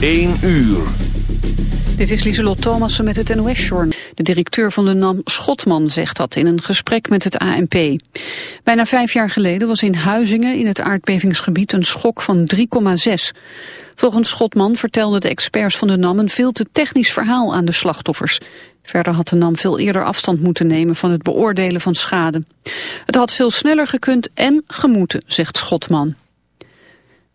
1 uur. Dit is Lieselot Thomassen met het NOS-journal. De directeur van de NAM Schotman zegt dat in een gesprek met het ANP. Bijna vijf jaar geleden was in Huizingen in het aardbevingsgebied een schok van 3,6. Volgens Schotman vertelden de experts van de NAM een veel te technisch verhaal aan de slachtoffers. Verder had de NAM veel eerder afstand moeten nemen van het beoordelen van schade. Het had veel sneller gekund en gemoeten, zegt Schotman.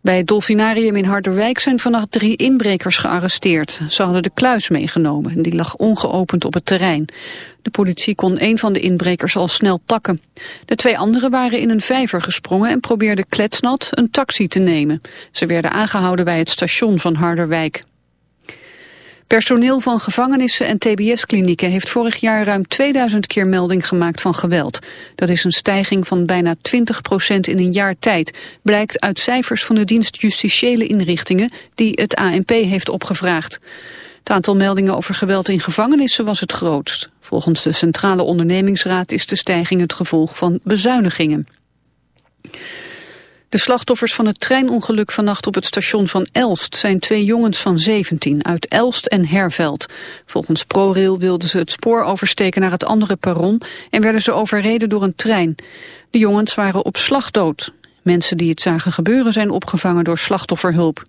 Bij het Dolfinarium in Harderwijk zijn vannacht drie inbrekers gearresteerd. Ze hadden de kluis meegenomen die lag ongeopend op het terrein. De politie kon een van de inbrekers al snel pakken. De twee anderen waren in een vijver gesprongen en probeerden kletsnat een taxi te nemen. Ze werden aangehouden bij het station van Harderwijk. Personeel van gevangenissen en tbs-klinieken heeft vorig jaar ruim 2000 keer melding gemaakt van geweld. Dat is een stijging van bijna 20 procent in een jaar tijd, blijkt uit cijfers van de dienst justitiële inrichtingen die het ANP heeft opgevraagd. Het aantal meldingen over geweld in gevangenissen was het grootst. Volgens de Centrale Ondernemingsraad is de stijging het gevolg van bezuinigingen. De slachtoffers van het treinongeluk vannacht op het station van Elst zijn twee jongens van 17 uit Elst en Herveld. Volgens ProRail wilden ze het spoor oversteken naar het andere perron en werden ze overreden door een trein. De jongens waren op slag dood. Mensen die het zagen gebeuren zijn opgevangen door slachtofferhulp.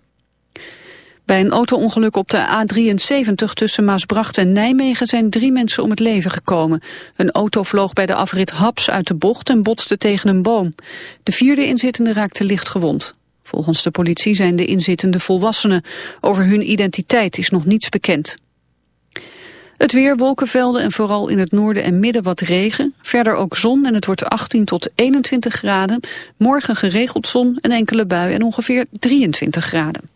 Bij een autoongeluk op de A73 tussen Maasbracht en Nijmegen zijn drie mensen om het leven gekomen. Een auto vloog bij de afrit Haps uit de bocht en botste tegen een boom. De vierde inzittende raakte licht gewond. Volgens de politie zijn de inzittende volwassenen. Over hun identiteit is nog niets bekend. Het weer, wolkenvelden en vooral in het noorden en midden wat regen. Verder ook zon en het wordt 18 tot 21 graden. Morgen geregeld zon, een enkele bui en ongeveer 23 graden.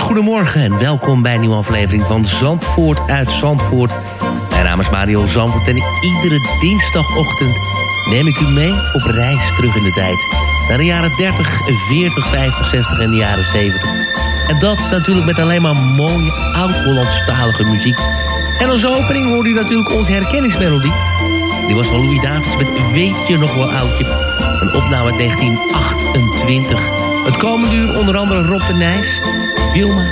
Goedemorgen en welkom bij een nieuwe aflevering van Zandvoort uit Zandvoort. Mijn naam is Mario Zandvoort en iedere dinsdagochtend neem ik u mee op reis terug in de tijd. Naar de jaren 30, 40, 50, 60 en de jaren 70. En dat natuurlijk met alleen maar mooie oud-Hollandstalige muziek. En als opening hoorde u natuurlijk onze herkenningsmelodie. Die was van Louis Davids met Weet je nog wel oudje? Een opname uit 1928. Het komende uur onder andere Rob de Nijs, Wilma,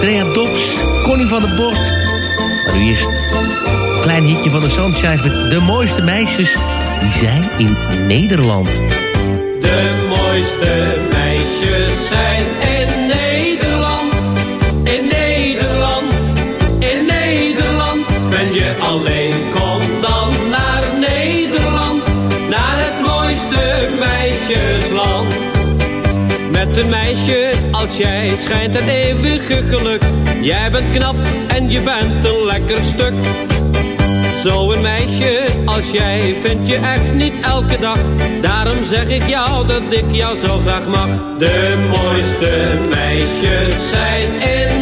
Trea Dobbs, Connie van der Bos. Maar nu klein hitje van de Sunshines met de mooiste meisjes. Die zijn in Nederland. De mooiste meisjes zijn in Nederland. In Nederland, in Nederland. Ben je alleen, kom dan naar Nederland. Naar het mooiste meisjesland. Met een meisje als jij schijnt het eeuwige geluk. Jij bent knap en je bent een lekker stuk. Zo'n meisje als jij vind je echt niet elke dag. Daarom zeg ik jou dat ik jou zo graag mag. De mooiste meisjes zijn in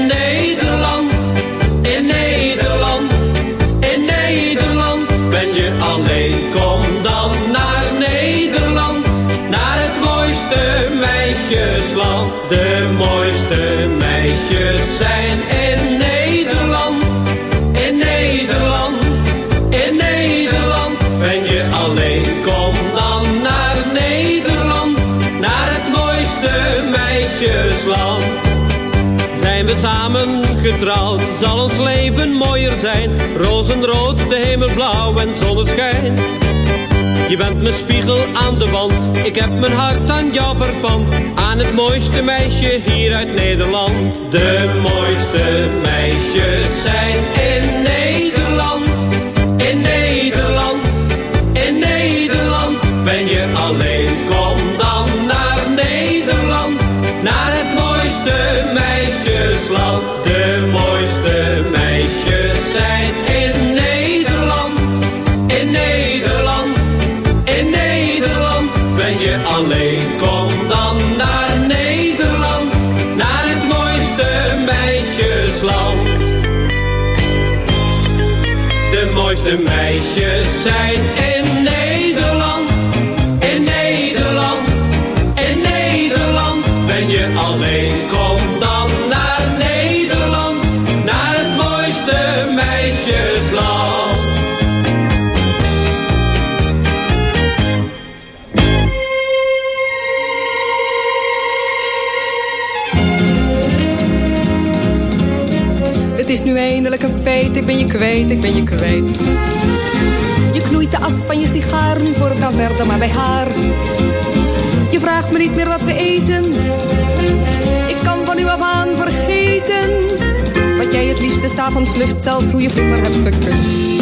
zal ons leven mooier zijn. Rozenrood, de hemel blauw en zonneschijn. Je bent mijn spiegel aan de wand. Ik heb mijn hart aan jou verpand. Aan het mooiste meisje hier uit Nederland. De mooiste meisjes zijn nu een feit, ik ben je kwijt, ik ben je kwijt. Je knoeit de as van je sigaar, nu voor kan verder maar bij haar. Je vraagt me niet meer wat we eten. Ik kan van u af aan vergeten. Wat jij het liefste s'avonds lust, zelfs hoe je vroeger hebt gekust.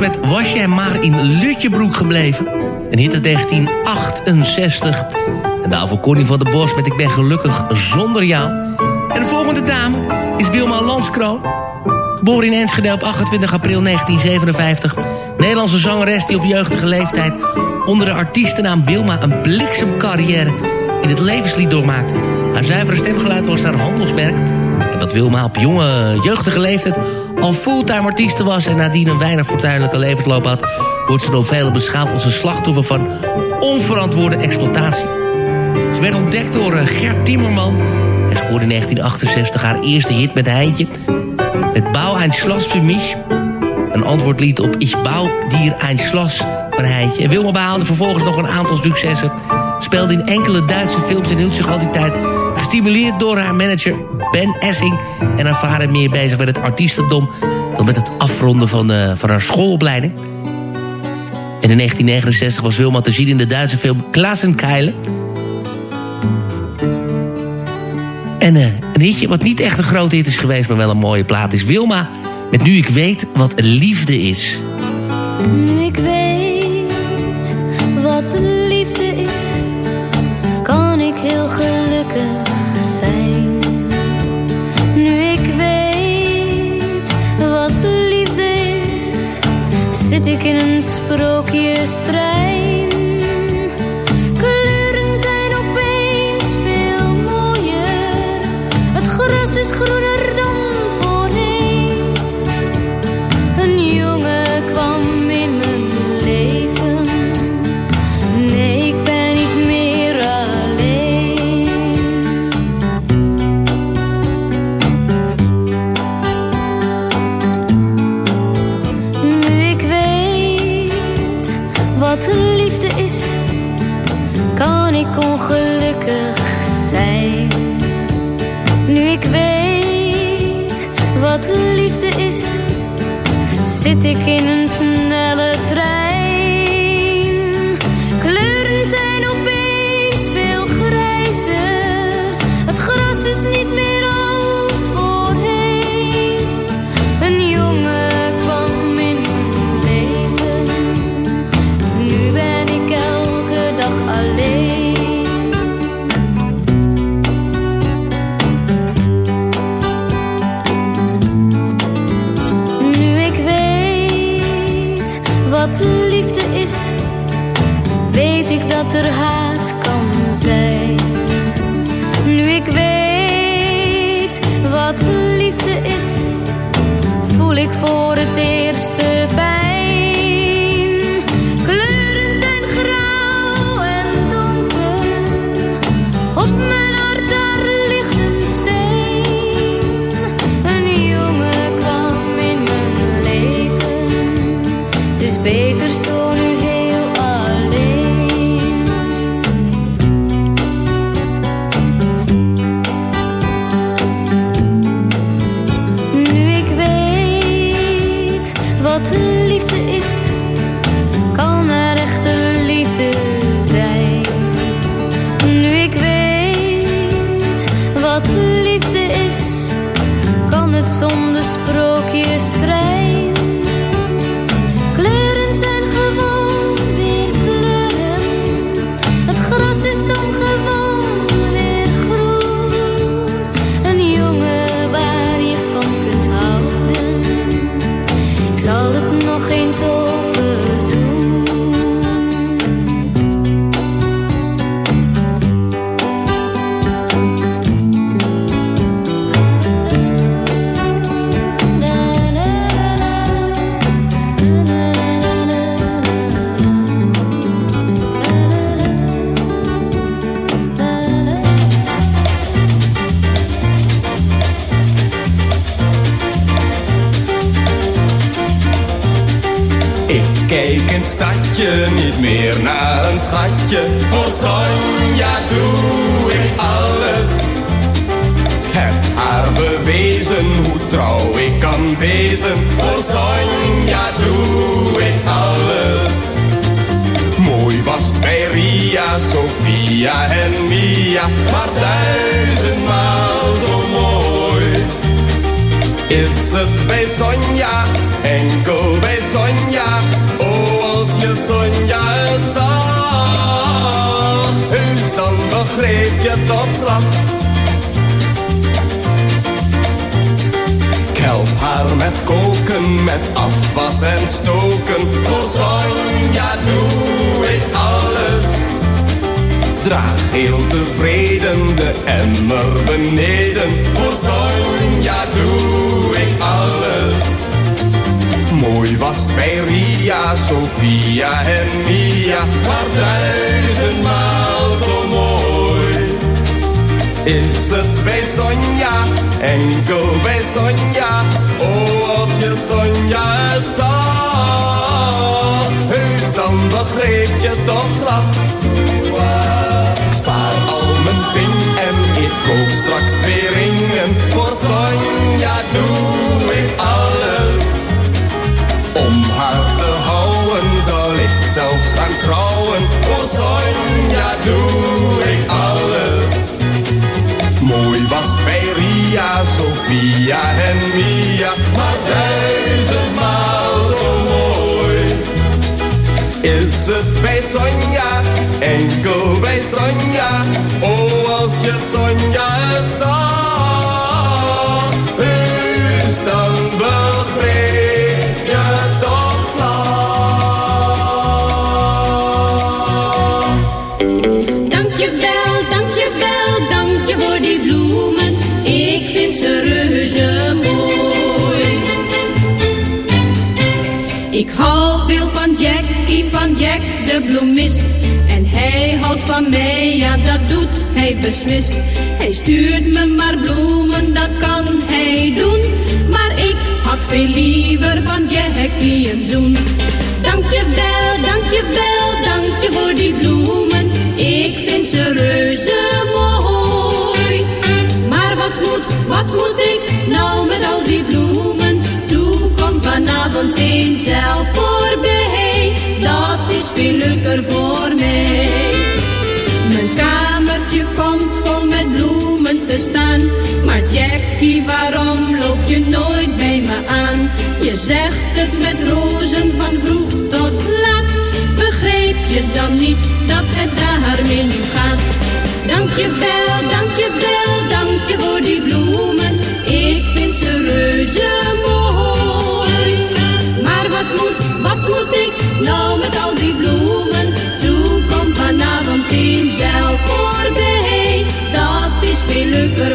Met Was jij maar in Lutjebroek gebleven? Een hit uit 1968. En daarvoor Connie van der Bos met Ik ben gelukkig zonder jou. En de volgende dame is Wilma Landskroon. Geboren in Enschede op 28 april 1957. Nederlandse zangeres die op jeugdige leeftijd... onder de artiestennaam Wilma een bliksemcarrière in het levenslied doormaakte. Haar zuivere stemgeluid was haar handelsmerk. En dat Wilma op jonge, jeugdige leeftijd al fulltime artieste was... en nadien een weinig fortuinlijke levensloop had... wordt ze door velen beschouwd als een slachtoffer van onverantwoorde exploitatie. Ze werd ontdekt door eh, Gert Timmerman... en scoorde in 1968 haar eerste hit met Heintje... Het Bouw ein Schloss für mich. Een antwoordlied op Ich bouw dir ein Schloss van Heintje. En Wilma behaalde vervolgens nog een aantal successen. Speelde in enkele Duitse films en hield zich al die tijd gestimuleerd door haar manager Ben Essing... en haar vader meer bezig met het artiestendom... dan met het afronden van, uh, van haar schoolopleiding. En in 1969 was Wilma te zien in de Duitse film Klassenkeilen. En uh, een hitje wat niet echt een grote hit is geweest... maar wel een mooie plaat is Wilma... met Nu ik weet wat liefde is. Nu ik weet wat liefde is, kan ik heel gelukkig ik in een sprookjestrein. Kleuren ongelukkig zijn. Nu ik weet wat liefde is zit ik in een dat er haat Voor Sonja doe ik alles. Mooi was het bij Ria, Sofia en Mia. Maar duizendmaal zo mooi. Is het bij Sonja enkel bij Sonja. Oh, als je Sonja zag, heus dan begreep je het op. haar met koken, met afwas en stoken. Voor Sonja doe ik alles. Draag heel tevreden de emmer beneden. Voor Sonja doe ik alles. Mooi was bij Ria, Sofia en Mia, maar duizendmaal zo. Is het bij Sonja, enkel bij Sonja, oh als je Sonja zag, heus dan begreep je het op slag. Ik spaar al mijn ping en ik koop straks twee ringen, voor Sonja doe ik alles. Om haar te houden zal ik zelfs gaan trouwen. Voor Sonja doe ik Sofia en Mia. Maar duizendmaal zo mooi. Is het bij Sonja, enkel bij Sonja. Oh, als je Sonja zag. Heus dan begreep je op slag. Dankjewel, Ze reuze mooi. Ik hou veel van Jackie, van Jack de bloemist. En hij houdt van mij, ja dat doet hij beslist. Hij stuurt me maar bloemen, dat kan hij doen. Maar ik had veel liever van Jackie een zoen. Dankjewel, dank je voor die bloemen. Moet, ik nou met al die bloemen? Toe, kom vanavond eens zelf voorbij. Dat is veel leuker voor mij. Mijn kamertje komt vol met bloemen te staan. Maar Jackie, waarom loop je nooit bij me aan? Je zegt het met rozen van vroeg tot laat. Begreep je dan niet dat het daarmee nu gaat? Dankjewel, dankjewel,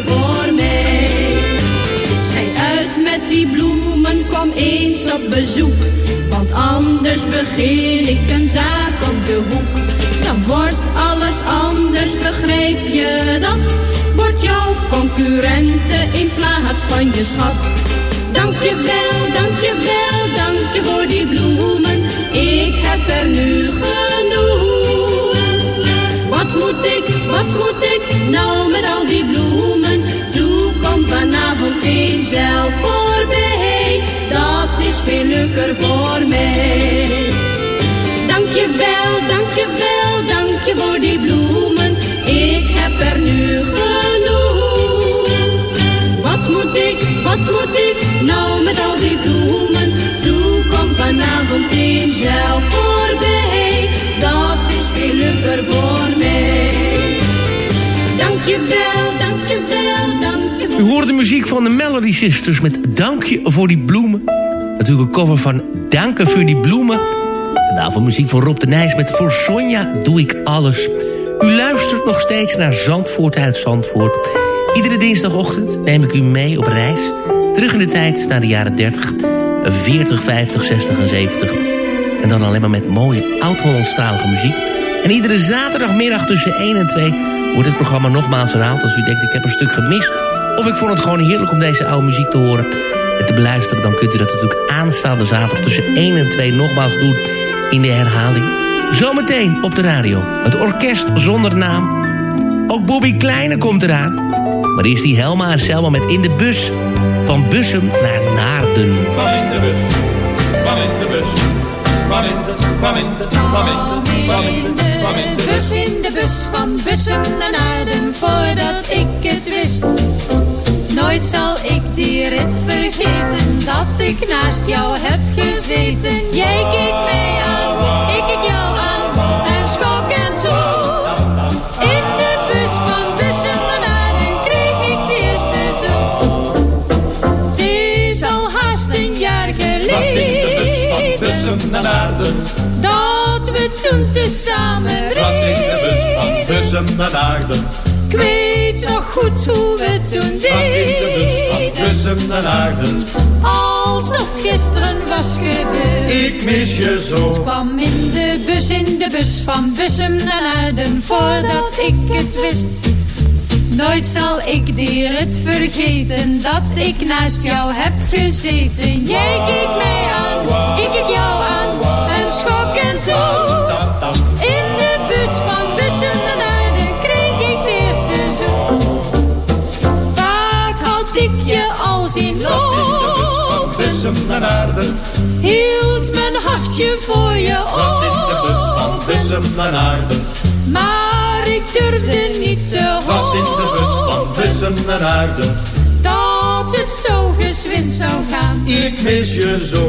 Voor mij. Schij uit met die bloemen, kom eens op bezoek. Want anders begin ik een zaak op de hoek. Dan wordt alles anders, begrijp je dat? Wordt jouw concurrente in plaats van je schat. Dankjewel, dankjewel, dank je voor die bloemen. Ik heb er nu genoeg. Wat moet ik, wat moet ik nou met al die bloemen? Toe, kom vanavond eens zelf voorbij. Muziek van de Melody Sisters met Dankje voor die bloemen. Natuurlijk een cover van Danken voor die bloemen. En daarvoor muziek van Rob de Nijs met Voor Sonja doe ik alles. U luistert nog steeds naar Zandvoort uit Zandvoort. Iedere dinsdagochtend neem ik u mee op reis. Terug in de tijd naar de jaren 30, 40, 50, 60 en 70. En dan alleen maar met mooie oud-Hollandstalige muziek. En iedere zaterdagmiddag tussen 1 en 2 wordt het programma nogmaals herhaald. Als u denkt ik heb een stuk gemist. Of ik vond het gewoon heerlijk om deze oude muziek te horen en te beluisteren. Dan kunt u dat natuurlijk aanstaande zaterdag tussen 1 en 2 nogmaals doen in de herhaling. Zometeen op de radio. Het orkest zonder naam. Ook Bobby Kleine komt eraan. Maar eerst die Helma en Selma met In de Bus. Van Bussum naar Naarden. Kwam in de bus, kwam in de bus, kwam in de, kwam in de, kwam in de, kwam in de, kwam in de bus in de bus van Bussum naar Naarden voordat ik het wist. Nooit zal ik die rit vergeten, dat ik naast jou heb gezeten. Jij keek mij aan, ik keek jou aan dat we toen tezamen Was in de bus van reden. bussen naar Aarden. Ik weet nog goed hoe we toen Was in de bus van deden. bussen naar Aarden. Alsof het gisteren was gebeurd. Ik mis je zo. kwam in de bus, in de bus van Bussum naar Aarden voordat ik het wist. Nooit zal ik dir het vergeten dat ik naast jou heb gezeten. Jij keek mij aan, ik keek jou schok en toe. In de bus van Bussum naar Aarden kreeg ik de eerste zoen. Vaak had ik je al zien Was in de bus van lopen. bussen. Hield mijn hartje voor je Was in de bus van open. bussen. Maar ik durfde niet te Was in de bus van hopen bussen naar Aarden. dat het zo gezwind zou gaan. Ik mis je zo.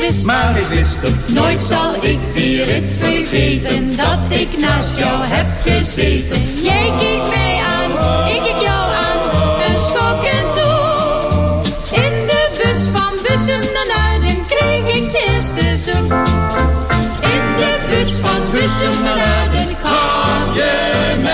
wist. Maar ik wist het. Nooit zal ik dir het vergeten dat ik naast jou heb gezeten. Jij keek mij aan, ik keek jou aan en schok en toe. In de bus van Bussum naar Aarden kreeg ik de eerste zoen. In de bus van Bussum naar Aarden gaf je mij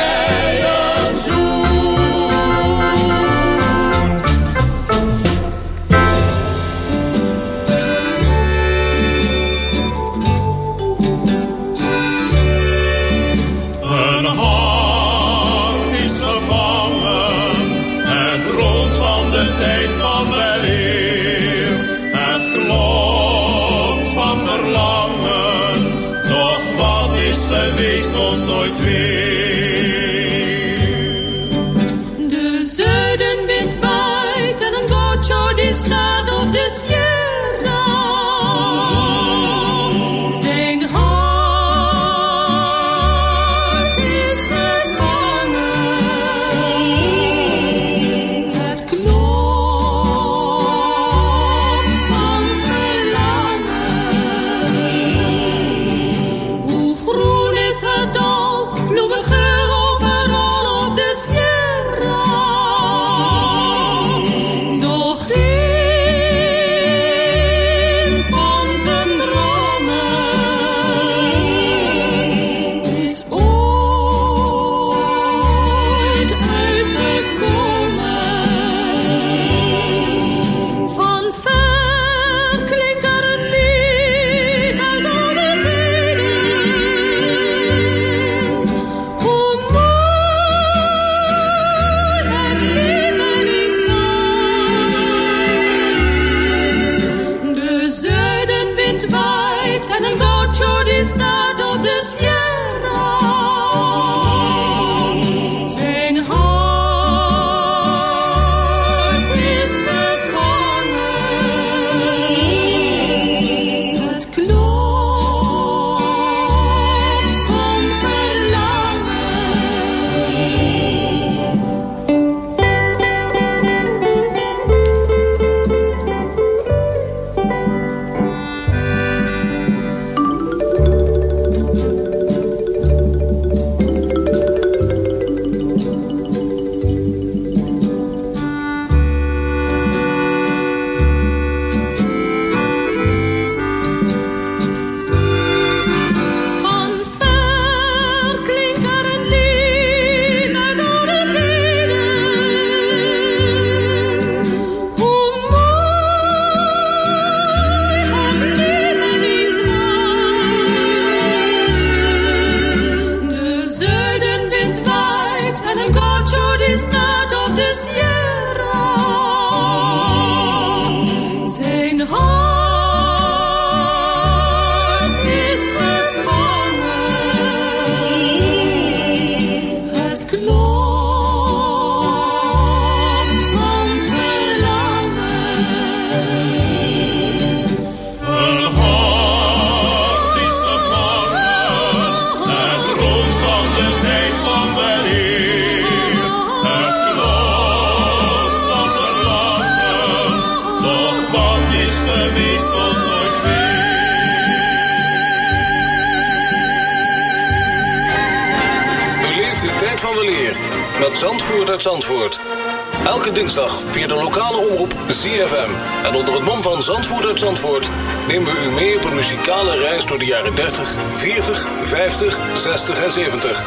30, 40, 50, 60 en 70.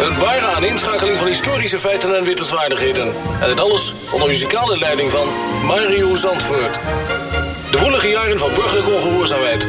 Een ware aaneenschakeling van historische feiten en wittelswaardigheden. En dit alles onder muzikale leiding van Mario Zandvoort. De woelige jaren van burgerlijke ongehoorzaamheid,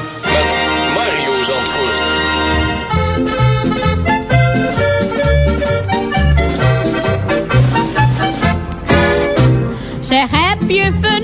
Zeg, heb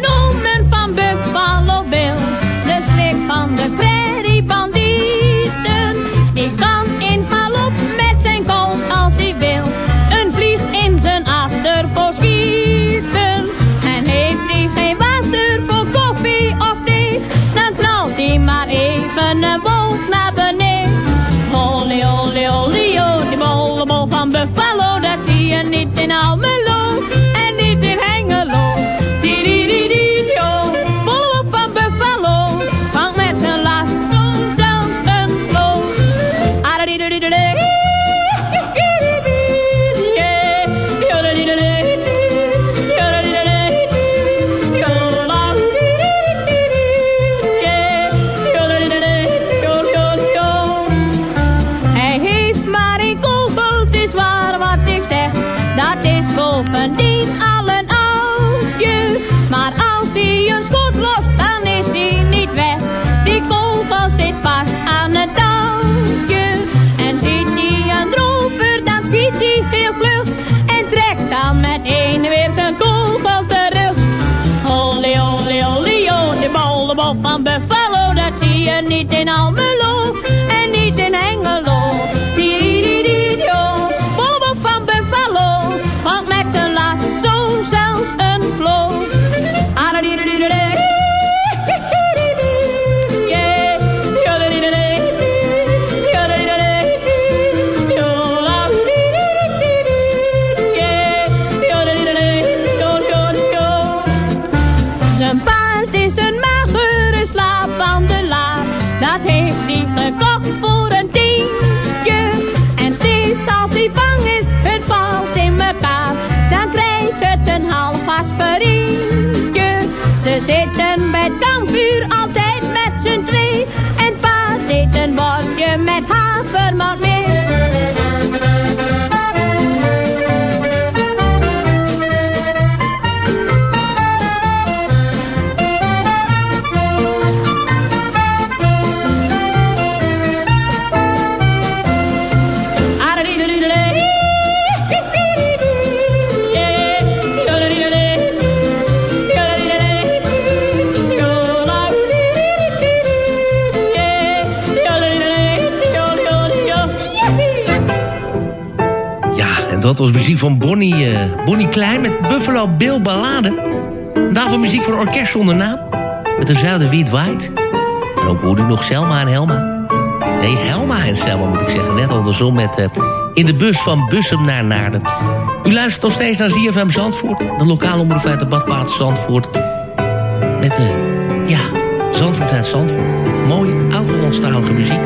van Buffalo, dat zie je niet in Almelo kampvuur altijd met z'n twee. En paard eet een bordje met havermout mee. Dat was muziek van Bonnie, eh, Bonnie Klein met Buffalo Bill Ballade. Daarvoor muziek voor orkest zonder naam. Met de Zuiderwiet White. En ook hoorde nog Selma en Helma. Nee, Helma en Selma moet ik zeggen. Net andersom met eh, In de bus van Bussum naar Naarden. U luistert nog steeds naar ZFM Zandvoort. De lokale omroep uit de badplaats Zandvoort. Met de, ja, Zandvoort uit Zandvoort. Mooie, oud-Hollandstalige muziek.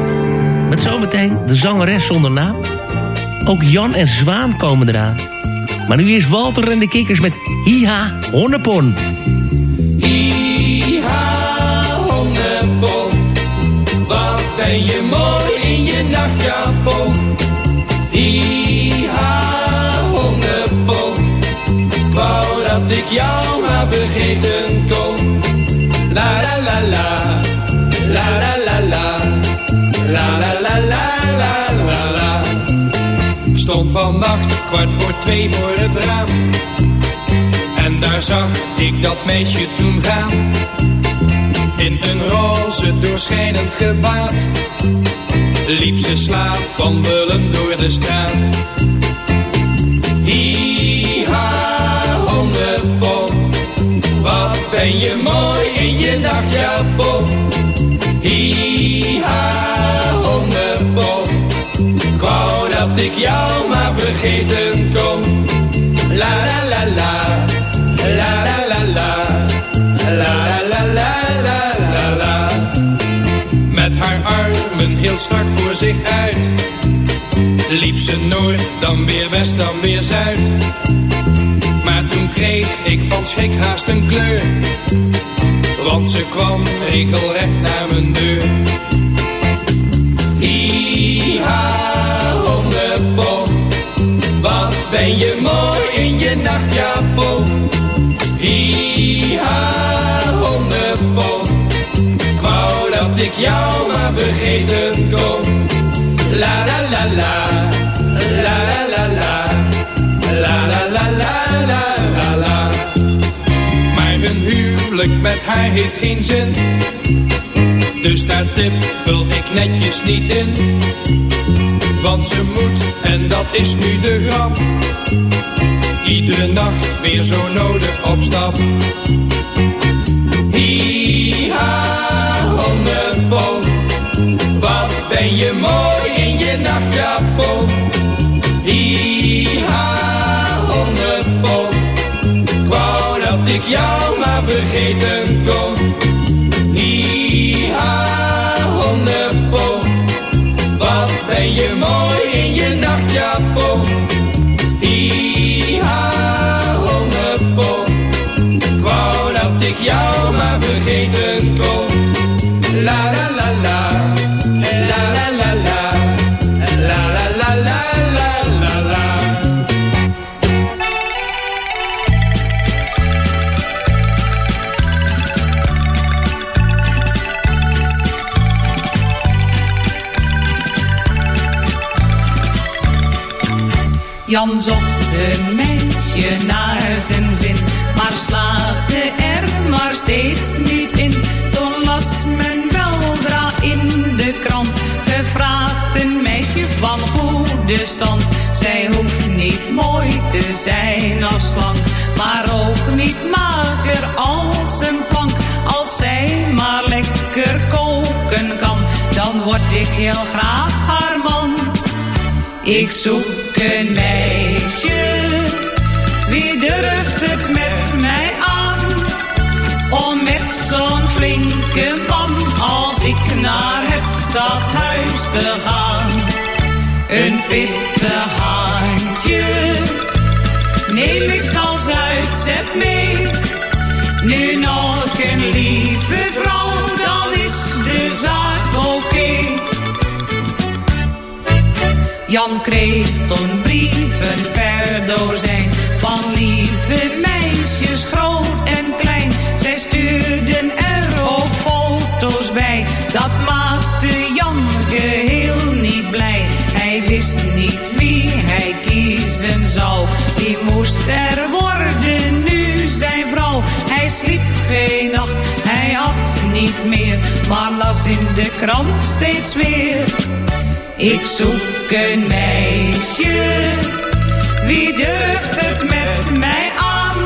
Met zometeen de zangeres zonder naam. Ook Jan en Zwaan komen eraan. Maar nu eerst Walter en de Kikkers met Hiha Honnepon. Iha, honnepon, wat ben je mooi in je nachtjapon. Iha, honnepon, ik wou dat ik jou maar vergeten stond vannacht kwart voor twee voor het raam. En daar zag ik dat meisje toen gaan. In een roze doorschijnend gewaad. Liep ze slaapwandelen door de straat. Hi-ha, wat ben je mooi. Ik jou maar vergeten kon. La la la la, la la la la. La la la la la la. Met haar armen heel strak voor zich uit. Liep ze noord, dan weer west, dan weer zuid. Maar toen kreeg ik van schrik haast een kleur. Want ze kwam regelrecht naar mijn deur. Vergeten kon. La la la la, la la la la. La la la. Maar een huwelijk met haar heeft geen zin. Dus daar tippel ik netjes niet in. Want ze moet, en dat is nu de grap. Iedere nacht weer zo nodig op stap. Ben je mooi in je nachtjapon. Hi-ha, hondenpop. Ik wou dat ik jou maar vergeten Jan zocht een meisje naar zijn zin, maar slaagde er maar steeds niet in. Toen las men weldra in de krant, gevraagd een meisje van goede stand. Zij hoeft niet mooi te zijn als slank, maar ook niet mager als een plank. Als zij maar lekker koken kan, dan word ik heel graag haar man. Ik zoek een meisje, wie durft het met mij aan? Om met zo'n flinke man als ik naar het stadhuis te gaan. Een pittig handje, neem ik als uitzet mee. Nu nog een lieve vrouw, dan is de zaak oké. Jan kreeg toen brieven per dozijn van lieve meisjes, groot en klein. Zij stuurden er ook foto's bij, dat maakte Jan geheel niet blij. Hij wist niet wie hij kiezen zou, die moest er worden nu zijn vrouw. Hij sliep geen nacht, hij had niet meer, maar las in de krant steeds weer. Ik zoek een meisje, wie durft het met mij aan?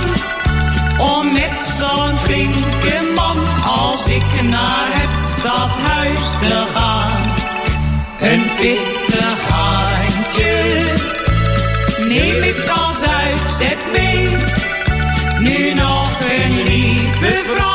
Om met zo'n flinke man als ik naar het stadhuis te gaan. Een pittig handje, neem ik als uitzet mee. Nu nog een lieve vrouw,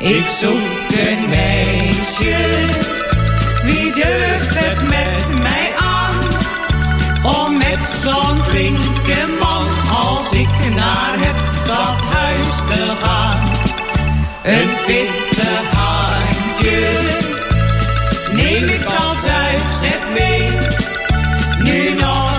Ik zoek een meisje, wie durft het met mij aan? Om met zo'n flinke man als ik naar het stadhuis te gaan. een pittig handje. Neem ik als uitzet mee. Nu nog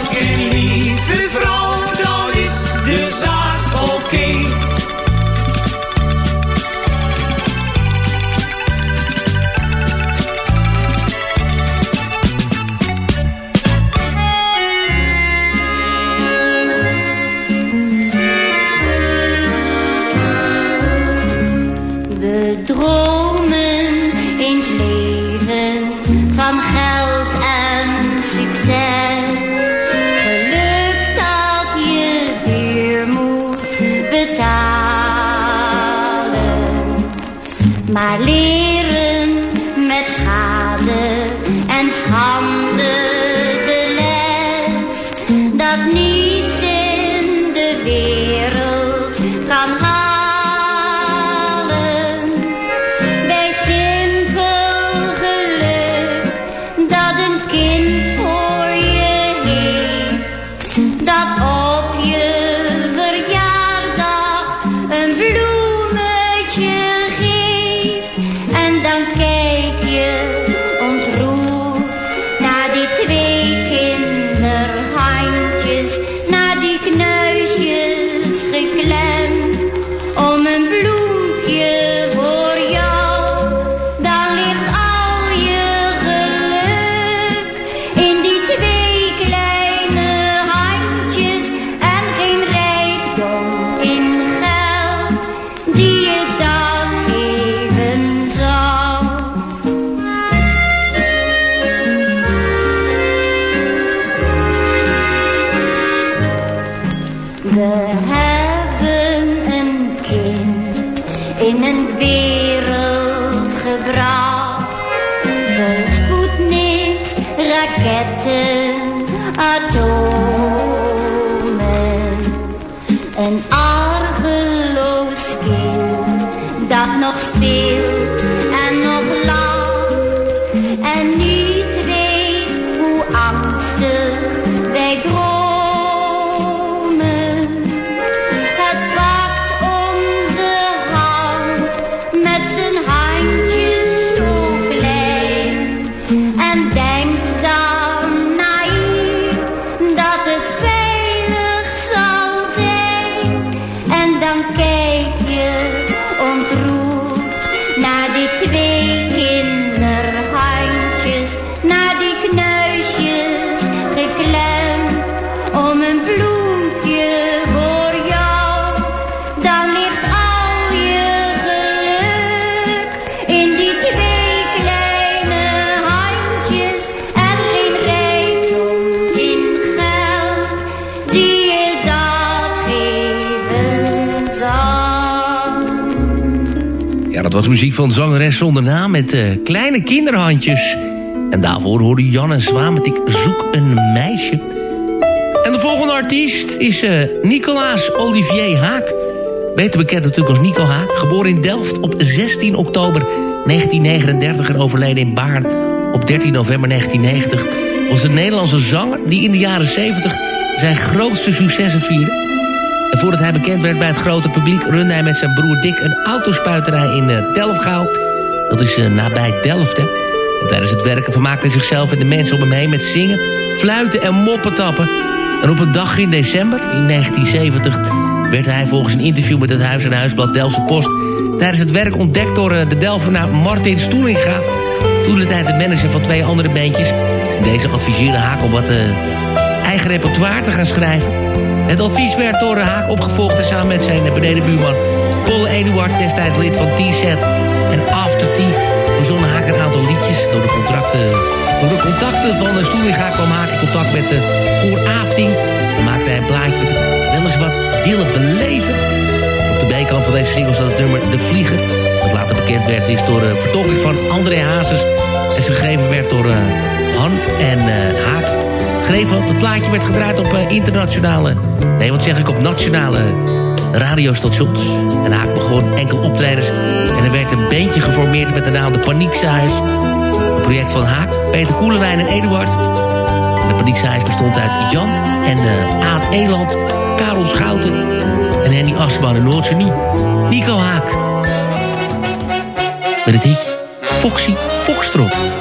was muziek van zangeres zonder naam met eh, kleine kinderhandjes. En daarvoor hoorde Jan en Zwaan met Ik zoek een meisje. En de volgende artiest is eh, Nicolaas Olivier Haak. Beter bekend natuurlijk als Nico Haak. Geboren in Delft op 16 oktober 1939 en overleden in Baarn op 13 november 1990... was een Nederlandse zanger die in de jaren 70 zijn grootste successen vierde. En voordat hij bekend werd bij het grote publiek... runde hij met zijn broer Dick een autospuiterij in uh. Dat is uh, nabij Delft, hè. En tijdens het werken vermaakte hij zichzelf en de mensen om hem heen... met zingen, fluiten en moppen tappen. En op een dag in december, in 1970... werd hij volgens een interview met het Huis en Huisblad Delftse Post... tijdens het werk ontdekt door uh, de Delftenaar Martin Stoelinga... toen de tijd de manager van twee andere bandjes... en deze adviseerde Haak om wat eigen repertoire te gaan schrijven... Het advies werd door Haak opgevolgd en samen met zijn benedenbuurman Paul Eduard, destijds lid van T-Set en After T, verzonnen Haak een aantal liedjes. Door de, contracten, door de contacten van de Stoelinga kwam Haak in contact met de Koor Afting. En maakte hij een plaatje met wel eens wat willen beleven. Op de B-kant van deze single staat het nummer De Vlieger. Wat later bekend werd is door de vertolking van André Hazes. En ze gegeven werd door uh, Han en uh, Haak Het plaatje werd gedraaid op uh, internationale... Nee, wat zeg ik, op nationale radiostations. En Haak begon enkel optredens. En er werd een bandje geformeerd met de naam de Paniekzaaiers. Een project van Haak, Peter Koelewijn en Eduard. De Paniekzaaiers bestond uit Jan en uh, Aad Eland, Karel Schouten... en Henny Asman en nu. Nico Haak. met het hitje Foxy Foxtrot.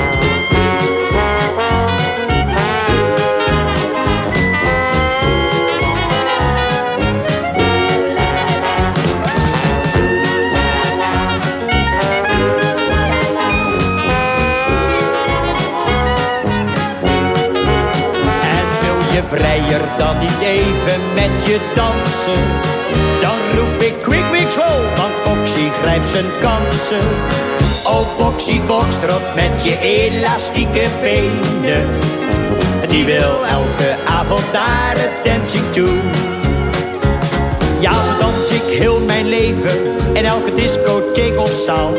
met je dansen? Dan roep ik quick, quick, slow, want Foxy grijpt zijn kansen. Oh Foxy Foxtrot met je elastieke benen. Die wil elke avond naar het dancing toe. Ja, zo dans ik heel mijn leven in elke discotheek of zaal.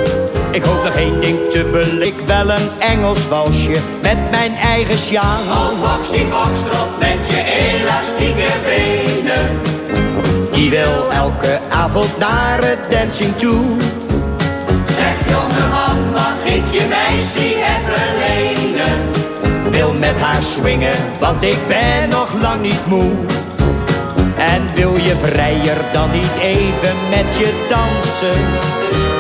Ik hoop nog één ding te belik, wel een Engels walsje met mijn eigen sjaal. Oh Foxy Foxtrot met je elastieke benen. Die wil elke avond naar het dancing toe. Zeg jongeman, mag ik je meisje even lenen? Wil met haar swingen, want ik ben nog lang niet moe. En wil je vrijer dan niet even met je dansen?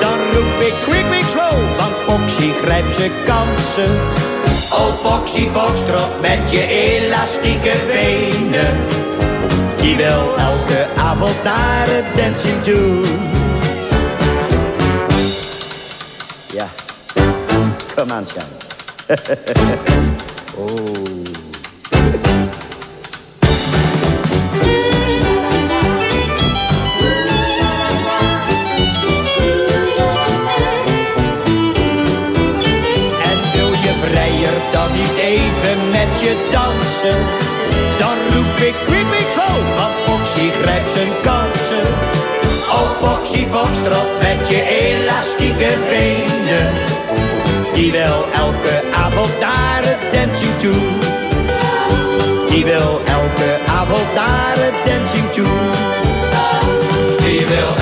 Dan roep ik quick, quick, slow, want Foxy grijpt zijn kansen. Oh Foxy Foxtrot met je elastieke benen. Die wil elke avond naar het dancing toe. Ja, kom aan, oh. Je dansen? Dan roep ik quick, quick, slow, want Foxy grijpt zijn kansen. Oh Foxy Foxtrot met je elastieke benen. Die wil elke avond naar het dancing toe. Die wil elke avond naar het dancing toe. Die wil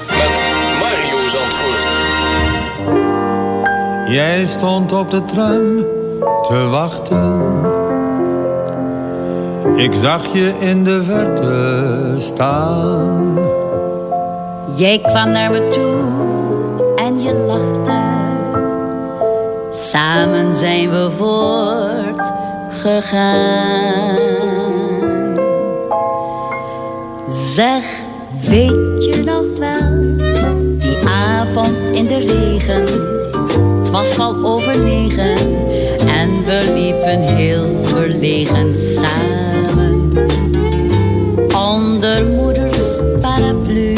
Jij stond op de tram te wachten. Ik zag je in de verte staan. Jij kwam naar me toe en je lachte. Samen zijn we voortgegaan. Zeg, weet je nog wel, die avond in de regen was al over negen en we liepen heel verlegen samen onder moeders paraplu.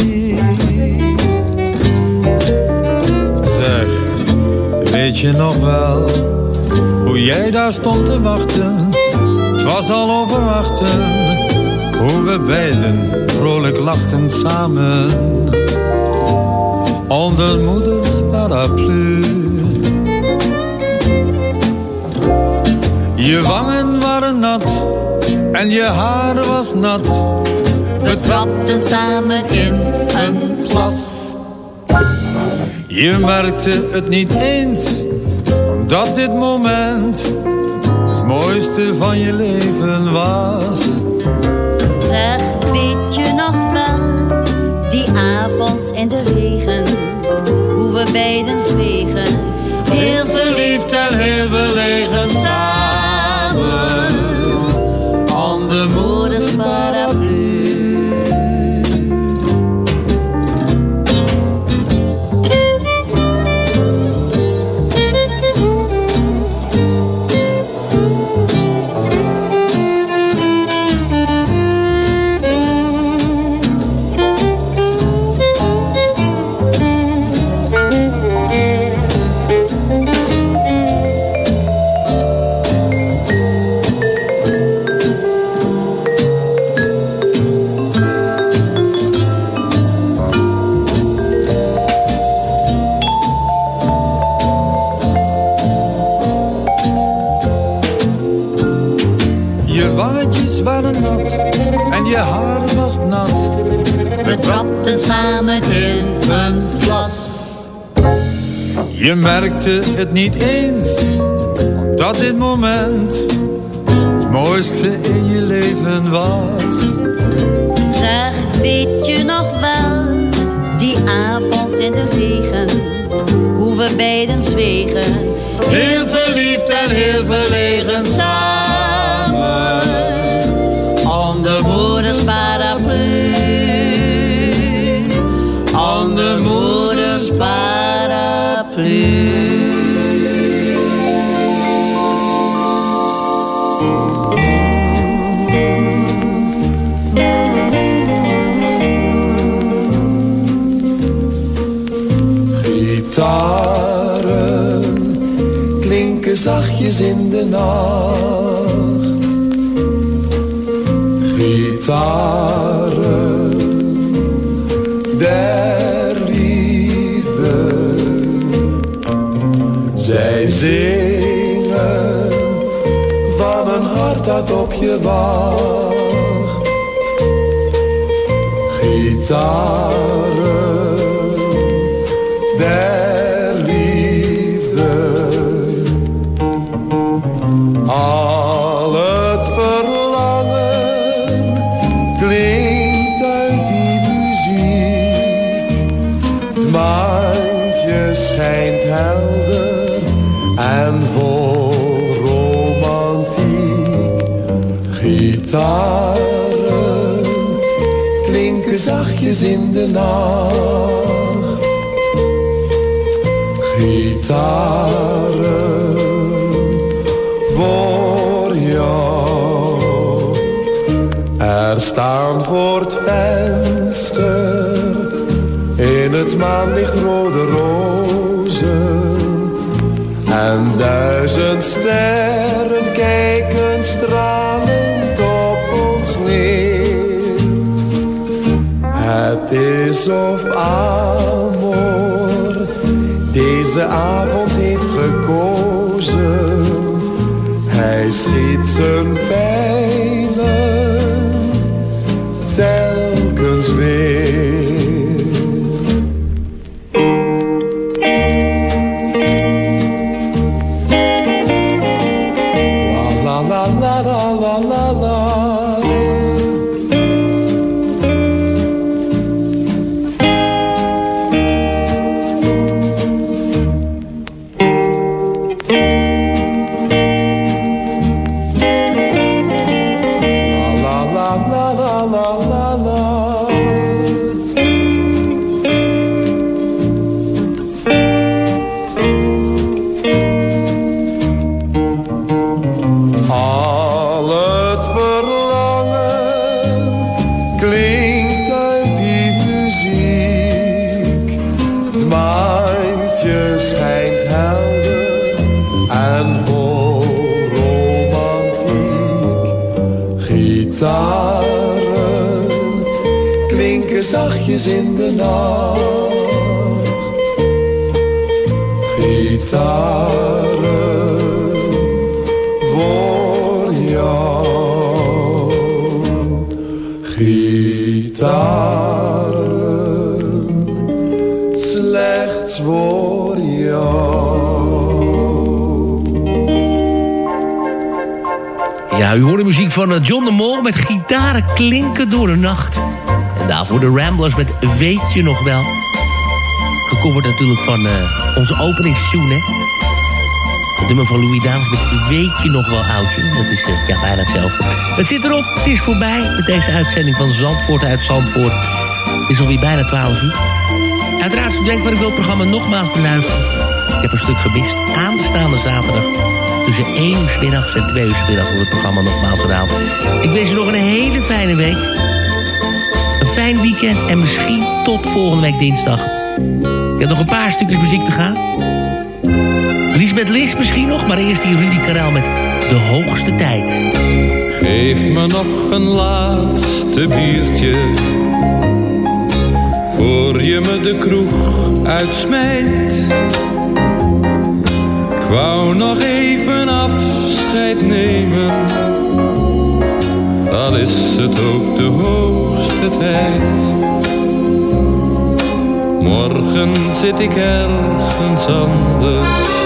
Zeg, weet je nog wel hoe jij daar stond te wachten? Het was al over achten, hoe we beiden vrolijk lachten samen onder moeders paraplu. Je wangen waren nat en je haar was nat. We trapten samen in een plas. Je merkte het niet eens, omdat dit moment het mooiste van je leven was. Zeg, weet je nog wel, die avond in de regen, hoe we beiden zwegen. Heel verliefd en heel verlegen merkte het niet eens, dat dit moment het mooiste in je leven was. Zeg, weet je nog wel, die avond in de regen, hoe we beiden zwegen. Heel verliefd en heel verlegen samen, zachtjes in de nacht. Gitaren der liefde. Zij zingen van een hart dat op je wacht. Gitaren zachtjes in de nacht. Gitaren voor jou. Er staan voor het venster in het maanlicht rode rozen. En duizend sterren kijken stralend op ons neer. Is of amor deze avond heeft gekozen. Hij schiet zijn pijlen zachtjes in de nacht. Gitaren voor jou. Gitaren slechts voor jou. Ja, u hoort de muziek van eh, John de Mol met gitaren klinken door de nacht. Daarvoor de Ramblers met Weet je nog wel. Gecoverd natuurlijk van eh, onze openingstune, hè. Het nummer van Louis Davis met Weet je nog wel, oudje. Dat is eh, ja, bijna hetzelfde. Het zit erop, het is voorbij met deze uitzending van Zandvoort uit Zandvoort. Het is alweer bijna 12 uur. Uiteraard, denkt van ik wil het programma nogmaals beluisteren. Ik heb een stuk gemist. Aanstaande zaterdag tussen 1 uur middags en 2 uur middags wordt het programma nogmaals gedaan. Ik wens u nog een hele fijne week. Fijn weekend en misschien tot volgende week dinsdag. Ik heb nog een paar stukjes muziek te gaan. Lisbeth Lis misschien nog, maar eerst die Rudy Karel met De Hoogste Tijd. Geef me nog een laatste biertje Voor je me de kroeg uitsmijt Ik wou nog even afscheid nemen Al is het ook de hoogste tijd Morgen zit ik ergens anders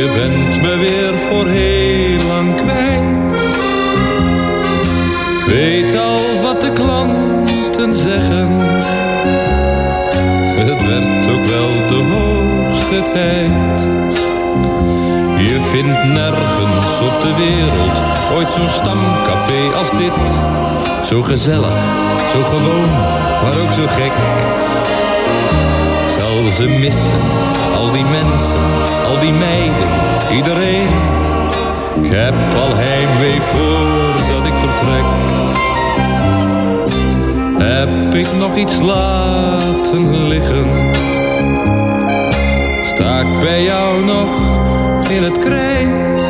je bent me weer voor heel lang kwijt. Weet al wat de klanten zeggen. Het werd ook wel de hoogste tijd. Je vindt nergens op de wereld ooit zo'n stamcafé als dit. Zo gezellig, zo gewoon, maar ook zo gek zal ze missen. Al die mensen, al die meiden, iedereen. Ik heb al heimwee voordat ik vertrek. Heb ik nog iets laten liggen? Sta ik bij jou nog in het krijt?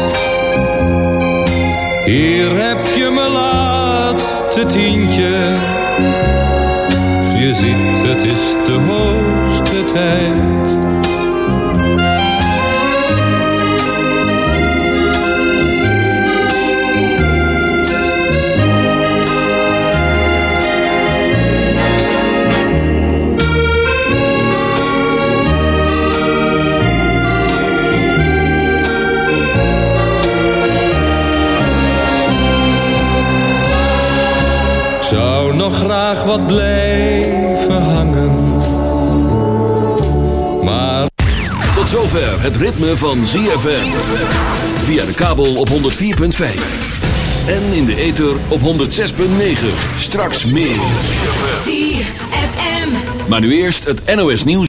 Hier heb je mijn laatste tientje. Je ziet, het is de hoogste tijd. Graag wat blijven hangen. Maar... Tot zover het ritme van ZFM. Via de kabel op 104.5. En in de ether op 106.9. Straks meer. ZFM. Maar nu eerst het NOS nieuws.